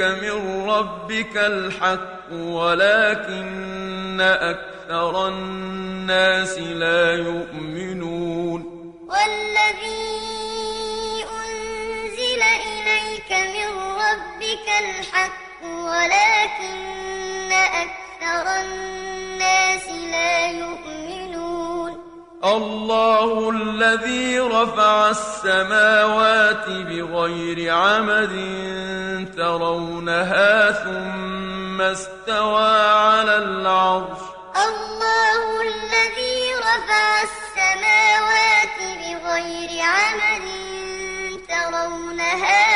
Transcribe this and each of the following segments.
إليك من ربك الحق ولكن أكثر الناس لا يؤمنون. والذي أنزل إليك من ربك الحق ولكن أكثر الناس لا يؤمنون. الله الذي رفع السماوات بغير عمد ترونها ثم استوى على العرش. الله الذي رفع السماوات بغير عمد ترونها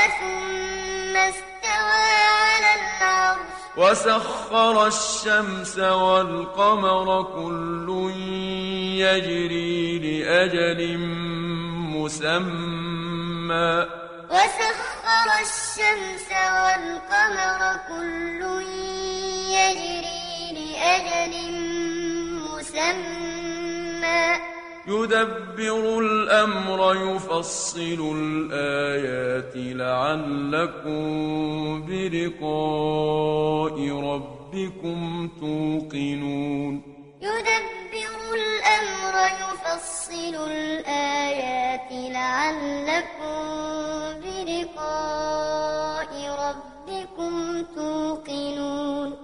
وسخر الشمس والقمر كل يجري لأجل مسمى. وسخر الشمس والقمر كل يجري لأجل مسمى. يدبر الأمر يفصل الآيات لعلكم بلقاء ربكم توقنون. يدبر الأمر يفصل الآيات لعلكم بلقاء ربكم توقنون.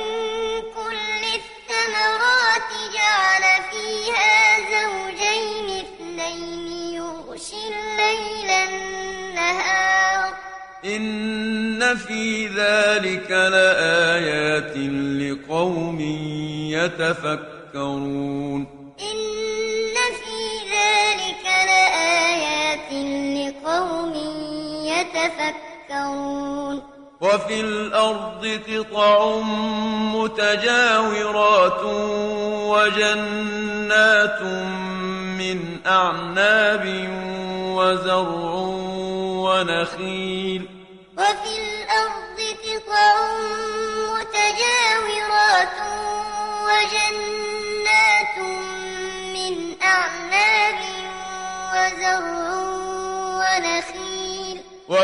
إن في ذلك لآيات لقوم يتفكرون إن في ذلك لآيات لقوم يتفكرون وفي الأرض قطع متجاورات وجنات من أعناب وزرع ونخيل وفي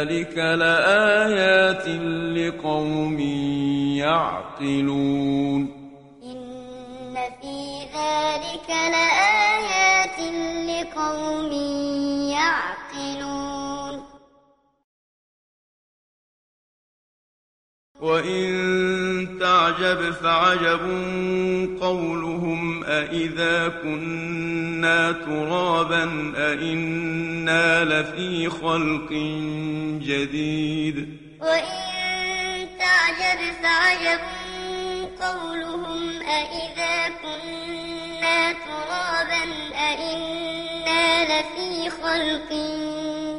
ذلك لآيات لقوم يعقلون إن في ذلك لآيات لقوم يعقلون وإن تعجب فعجب قولهم أإذا كنا ترابا أإنا لفي خلق جديد وإن تعجب فعجب قولهم أإذا كنا ترابا أإنا لفي خلق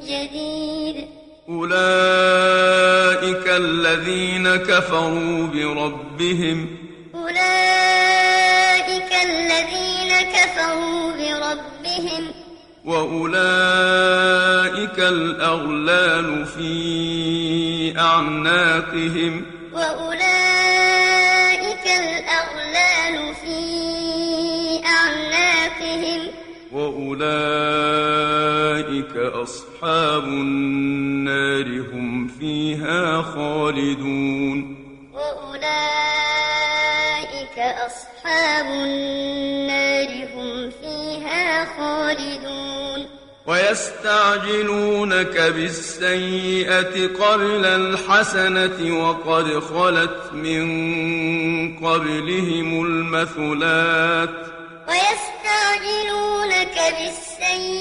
جديد أولئك الذين كفروا بربهم أولئك الذين كفروا بربهم وأولئك الأغلال في أعناقهم وأولئك الأغلال في أعناقهم وأولئك أصحاب النار هم فيها خالدون. وأولئك أصحاب النار هم فيها خالدون. ويستعجلونك بالسيئة قبل الحسنة وقد خلت من قبلهم المثلات. ويستعجلونك بالسيئة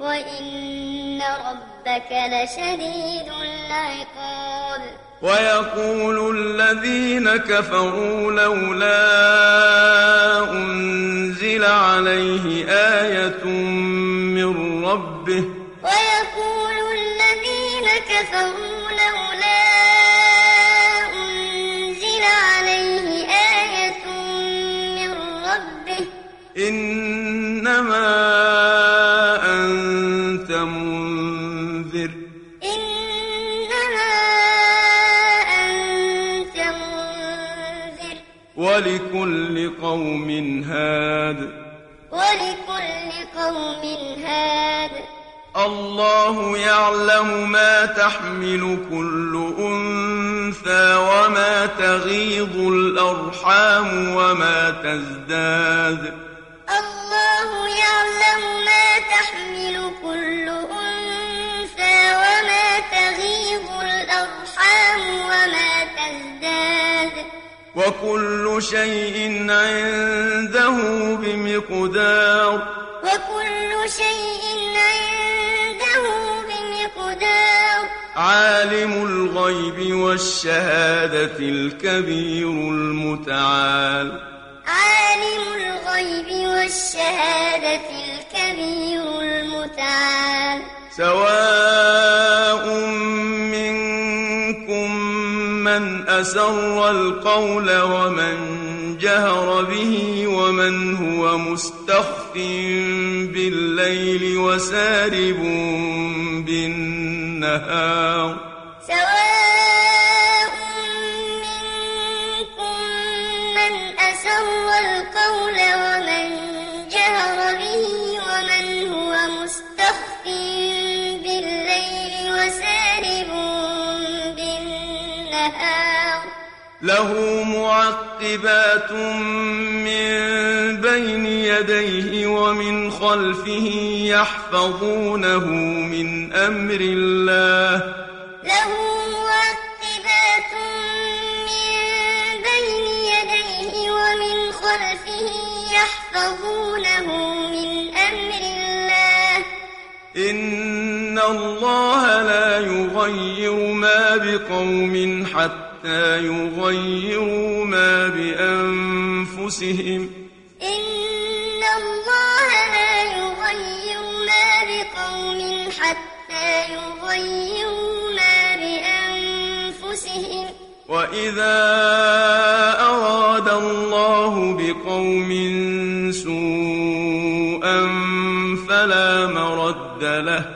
وإن ربك لشديد العقاب ويقول الذين كفروا لولا أنزل عليه آية من ربه ويقول الذين كفروا لولا قوم هاد. الله يعلم ما تحمل كل أنثى وما تغيض الأرحام وما تزداد. الله يعلم ما تحمل كل أنثى وما تغيض الأرحام وما تزداد. وكل شيء عنده بمقدار. وكل شيء عنده بمقدار. عالم الغيب والشهادة الكبير المتعال. عالم الغيب والشهادة الكبير المتعال. سواء منكم من أسر القول ومن جهر به ومن هو مستخف بالليل وسارب بالنهار. سواء منكم من أسر القول له معقبات من بين يديه ومن خلفه يحفظونه من أمر الله. له معقبات من بين يديه ومن خلفه يحفظونه من أمر الله. إن الله لا يغير ما بقوم حتى يغيروا ما بأنفسهم إن الله لا يغير ما بقوم حتى يغيروا ما بأنفسهم وإذا أراد الله بقوم سوءا فلا مرد له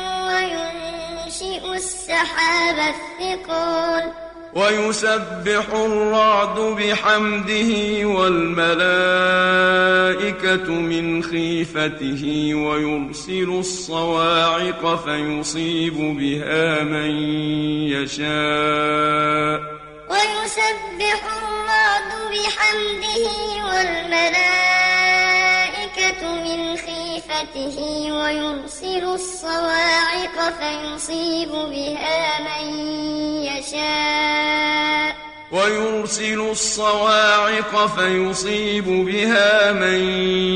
السحاب الثقال. ويسبح الرعد بحمده والملائكة من خيفته ويرسل الصواعق فيصيب بها من يشاء. ويسبح الرعد بحمده والملائكة من خيفته ويرسل الصواعق فيصيب بها من يشاء ويرسل الصواعق فيصيب بها من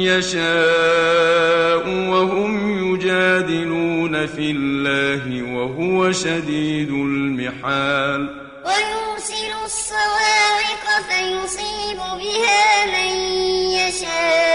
يشاء وهم يجادلون في الله وهو شديد المحال ويرسل الصواعق فيصيب بها من يشاء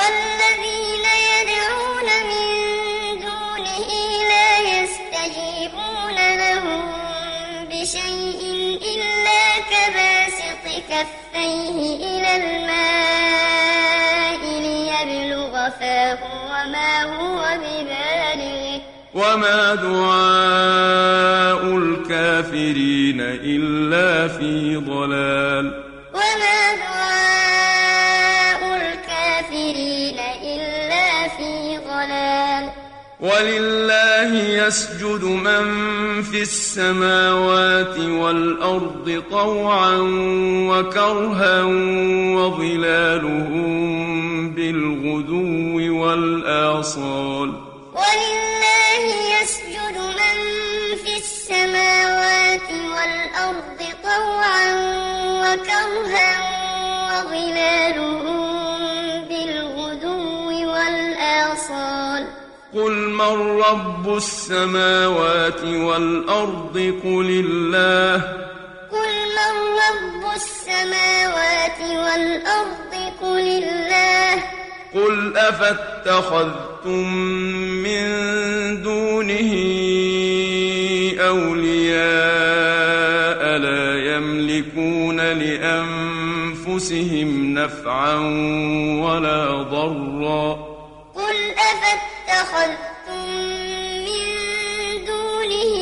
والذين يدعون من دونه لا يستجيبون لهم بشيء إلا كباسط كفيه إلى الماء ليبلغ فاه وما هو ببالغه. وما دعاء الكافرين إلا في ضلال. وما دعاء ولله يسجد من في السماوات والأرض طوعا وكرها وظلالهم بالغدو والآصال. ولله يسجد من في السماوات والأرض طوعا وكرها وظلالهم بالغدو والآصال. قل من رب السماوات والأرض قل الله قل من رب السماوات والأرض قل الله قل أفاتخذتم من دونه أولياء لا يملكون لأنفسهم نفعا ولا ضرا قل أفاتخذتم من دونه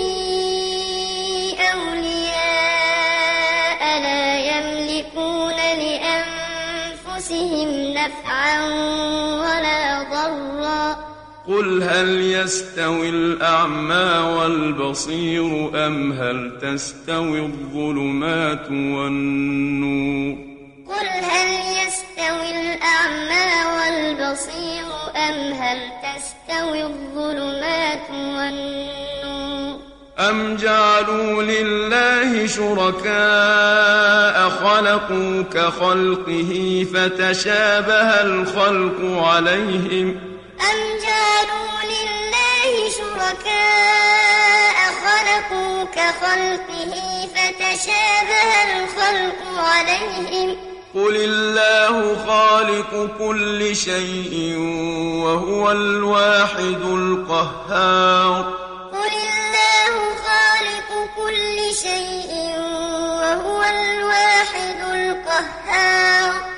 أولياء لا يملكون لأنفسهم نفعا ولا ضرا. قل هل يستوي الأعمى والبصير أم هل تستوي الظلمات والنور؟ قل هل يستوي الأعمى والبصير أم هل تستوي الظلمات والنور. أم جعلوا لله شركاء خلقوا كخلقه فتشابه الخلق عليهم؟ أم جعلوا لله شركاء خلقوا كخلقه فتشابه الخلق عليهم؟ قل الله خالق كل شيء وهو الواحد القهار. قل الله خالق كل شيء وهو الواحد القهار.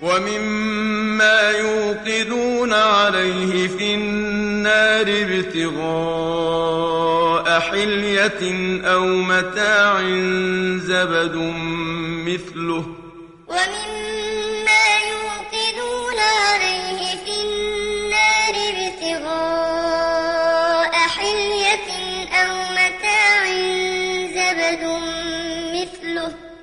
ومما يوقدون عليه في النار ابتغاء حلية أو متاع زبد مثله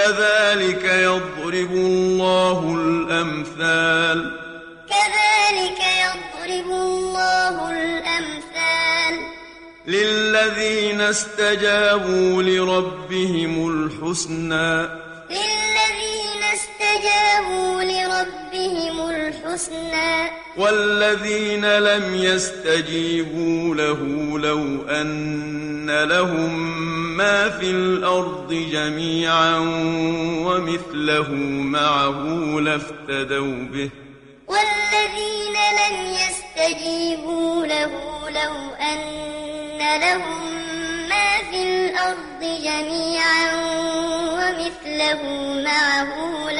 كذلك يضرب الله الأمثال. كذلك يضرب الله الأمثال. للذين استجابوا لربهم الحسنى. استجابوا لربهم الحسنى. والذين لم يستجيبوا له لو أن لهم ما في الأرض جميعا ومثله معه لافتدوا به. والذين لم يستجيبوا له لو أن لهم ما في الأرض جميعا ومثله معه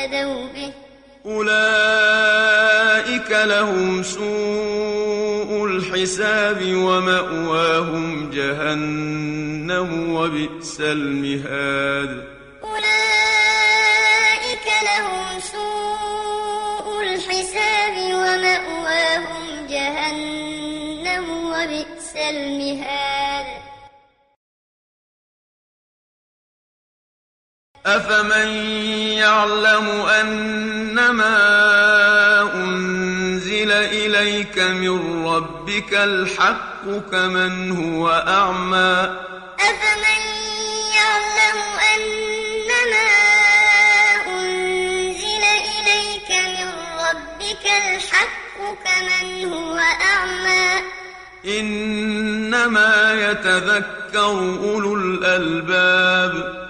لافتدوا به. أولئك لهم سوء الحساب ومأواهم جهنم وبئس المهاد. أولئك لهم سوء الحساب ومأواهم جهنم وبئس المهاد. أفمن يعلم أنما أنزل إليك من ربك الحق كمن هو أعمى أفمن يعلم أنما أنزل إليك من ربك الحق كمن هو أعمى إنما يتذكر أولو الألباب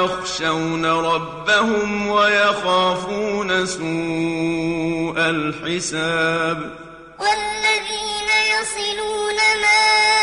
ويخشون ربهم ويخافون سوء الحساب. والذين يصلون ما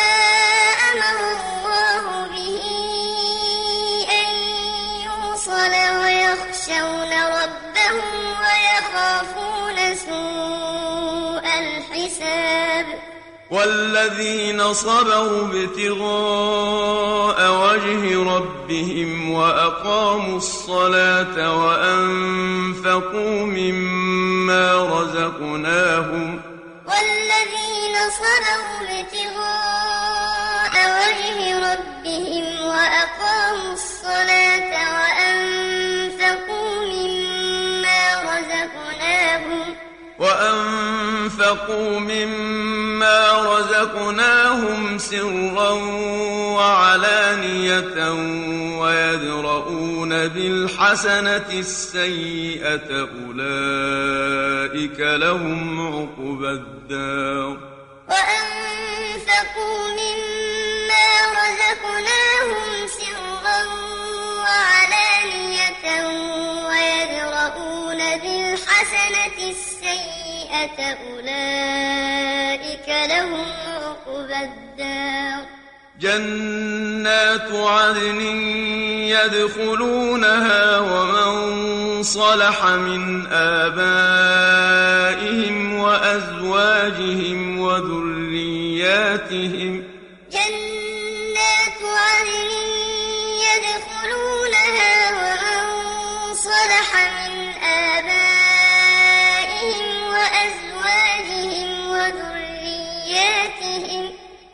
والذين صبروا ابتغاء وجه ربهم وأقاموا الصلاة وأنفقوا مما رزقناهم والذين صبروا ابتغاء وجه ربهم وأقاموا الصلاة وأنفقوا مما رزقناهم وأنفقوا مما رزقناهم سرا وعلانية ويدرؤون بالحسنة السيئة أولئك لهم عقبى الدار وأنفقوا مما رزقناهم سرا وعلانية ويدرؤون بالحسنة السيئة أولئك لهم عقبى الدار. جنات عدن يدخلونها ومن صلح من آبائهم وأزواجهم وذرياتهم. جنات عدن يدخلونها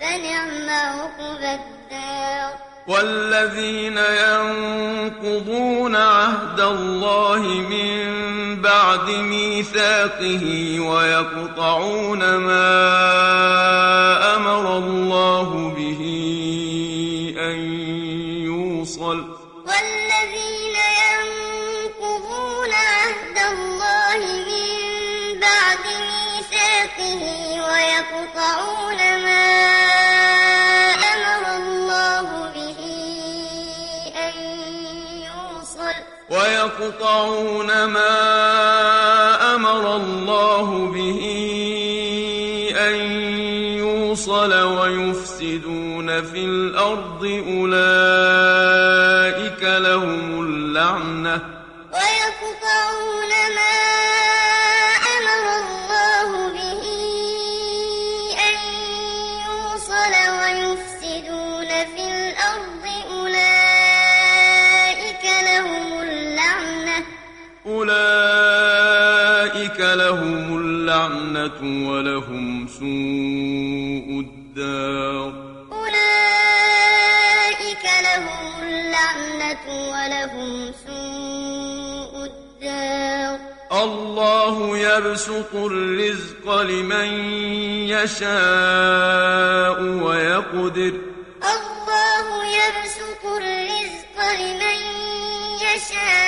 فنعم عقبى الدار. والذين ينقضون عهد الله من بعد ميثاقه ويقطعون ما أمر الله به أن يوصل. والذين ينقضون عهد الله من بعد ميثاقه ويقطعون ما ويقطعون ما أمر الله به أن يوصل ويفسدون في الأرض أولئك اللعنة ولهم سوء الدار أولئك لهم اللعنة ولهم سوء الدار الله يبسط الرزق لمن يشاء ويقدر الله يبسط الرزق لمن يشاء ويقدر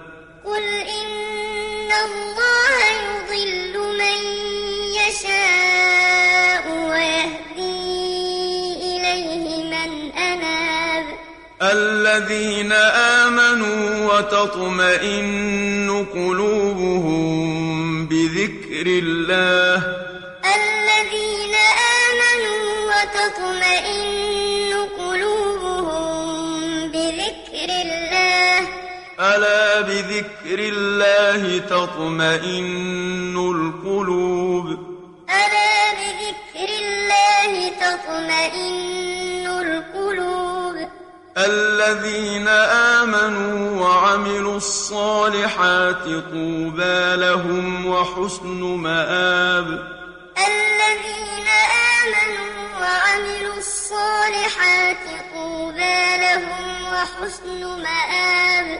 الذين آمنوا وتطمئن قلوبهم بذكر الله. الذين آمنوا وتطمئن قلوبهم بذكر الله. ألا بذكر الله تطمئن القلوب. ألا بذكر الله تطمئن القلوب الذين آمنوا وعملوا الصالحات طوبى لهم وحسن مآب. الذين آمنوا وعملوا الصالحات طوبى لهم وحسن مآب.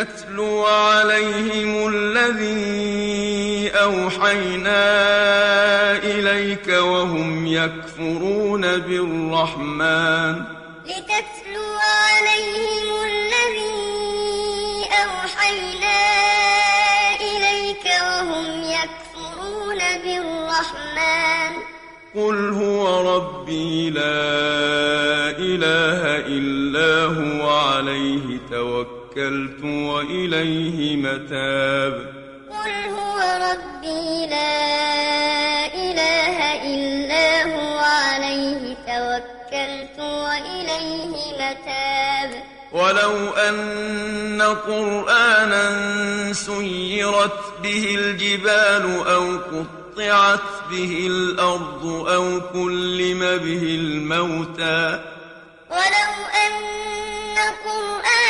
لتتلو عليهم الذي أوحينا إليك وهم يكفرون بالرحمن. لتتلو عليهم الذي أوحينا إليك وهم يكفرون بالرحمن. قل هو ربي لا إله إلا هو عليه توكلت وإليه متاب. قل هو ربي لا إله إلا هو عليه توكلت وإليه متاب. ولو أن قرآنا سيرت به الجبال أو قطعت به الأرض أو كلم به الموتى. ولو أن قرآنا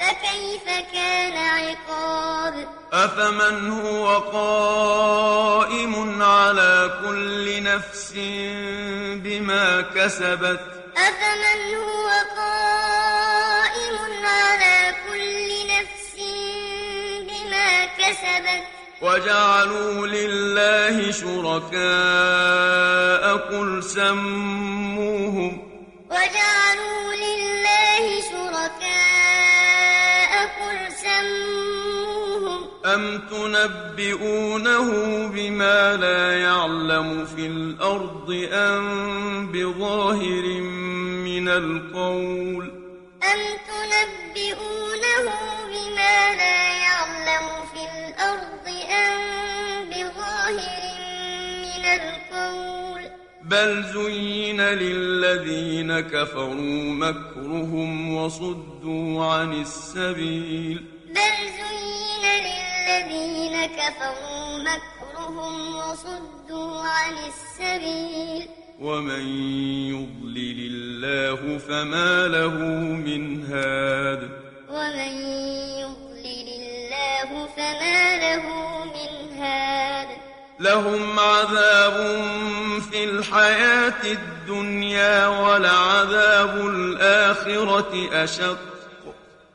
فكيف كان عقاب؟ أفمن هو قائم على كل نفس بما كسبت؟ أفمن هو قائم على كل نفس بما كسبت؟ وجعلوا لله شركاء قل سموهم. وجعلوا لله أم تنبئونه بما لا يعلم في الأرض أم بظاهر من القول أم تنبئونه بما لا يعلم في الأرض أم بظاهر من القول بل زين للذين كفروا مكرهم وصدوا عن السبيل بل زين للذين كفروا مكرهم وصدوا عن السبيل. ومن يضلل الله فما له من هاد. ومن يضلل الله فما له من هاد. لهم عذاب في الحياة الدنيا ولعذاب الآخرة أشق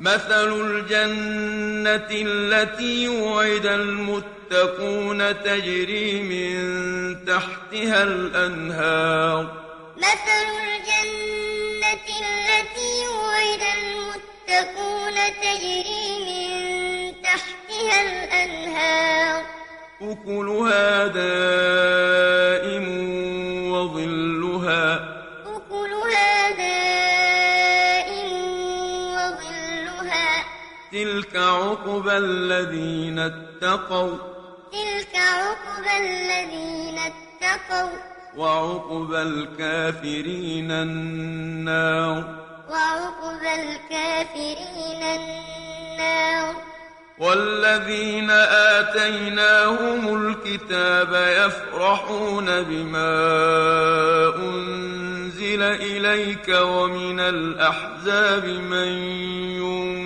مثل الجنة التي وعد المتقون تجري من تحتها الأنهار مثل الجنة التي وعد المتقون تجري من تحتها الأنهار أكلها دائم عقبى الذين اتقوا تلك عقبى الذين اتقوا وعقبى الكافرين النار وعقبى الكافرين النار والذين آتيناهم الكتاب يفرحون بما أنزل إليك ومن الأحزاب من ينكر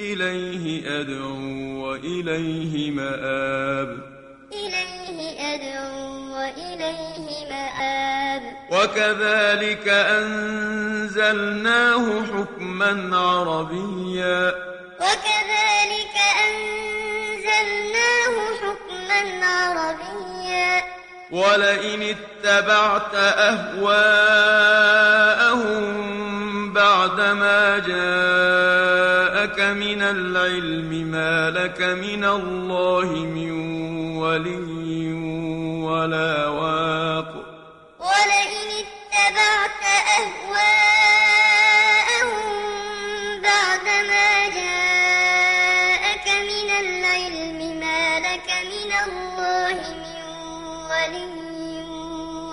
إليه أدعو وإليه مآب. إليه أدعو وإليه مآب. وكذلك أنزلناه حكما عربيا. وكذلك أنزلناه حكما عربيا. ولئن اتبعت أهواءهم بعدما جاءك من العلم ما لك من الله من ولي ولا واق. ولئن اتبعت أهواءهم بعدما جاءك من العلم ما لك من الله من ولي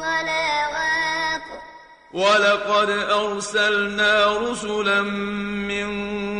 ولا واق. ولقد أرسلنا رسلا من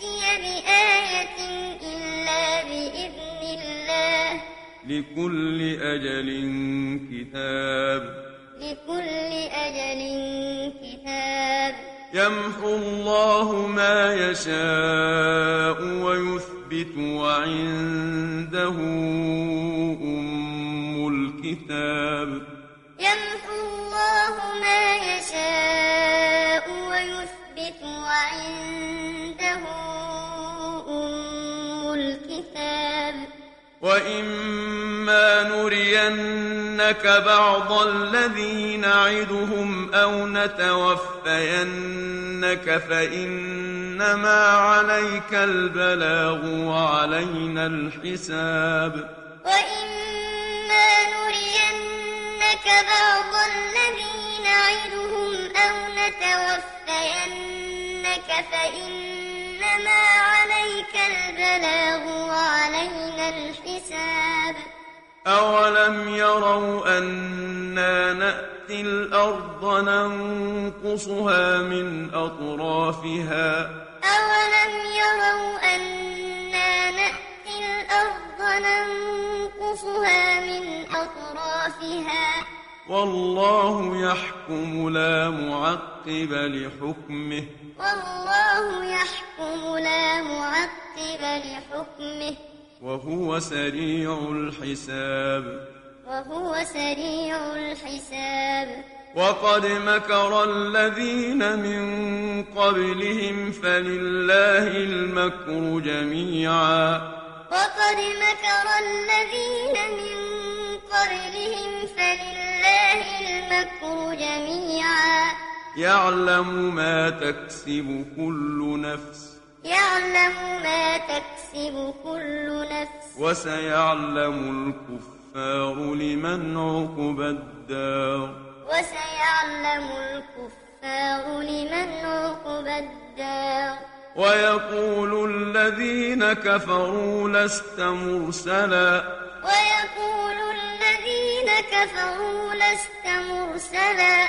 يأتي بآية إلا بإذن الله. لكل أجل كتاب. لكل أجل كتاب. يمحو الله ما يشاء ويثبت وعنده أم الكتاب. يمحو الله ما يشاء ويثبت وعنده وإما نرينك بعض الذي نعدهم أو نتوفينك فإنما عليك البلاغ وعلينا الحساب وإما نرينك بعض الذي نعدهم أو نتوفينك فإنما عليك البلاغ وعلينا الحساب. أولم يروا أنا نأتي الأرض ننقصها من أطرافها؟ أولم يروا أنا نأتي الأرض ننقصها من أطرافها؟ والله يحكم لا معقب لحكمه. والله يحكم لا معقب لحكمه. وهو سريع الحساب. وهو سريع الحساب. وقد مكر الذين من قبلهم فلله المكر جميعا. وقد مكر الذين من قبلهم فلله المكر جميعا. يعلم ما تكسب كل نفس يعلم ما تكسب كل نفس وسيعلم الكفار لمن عقب الدار وسيعلم الكفار لمن عقب الدار ويقول الذين كفروا لست مرسلا ويقول الذين كفروا لست مرسلا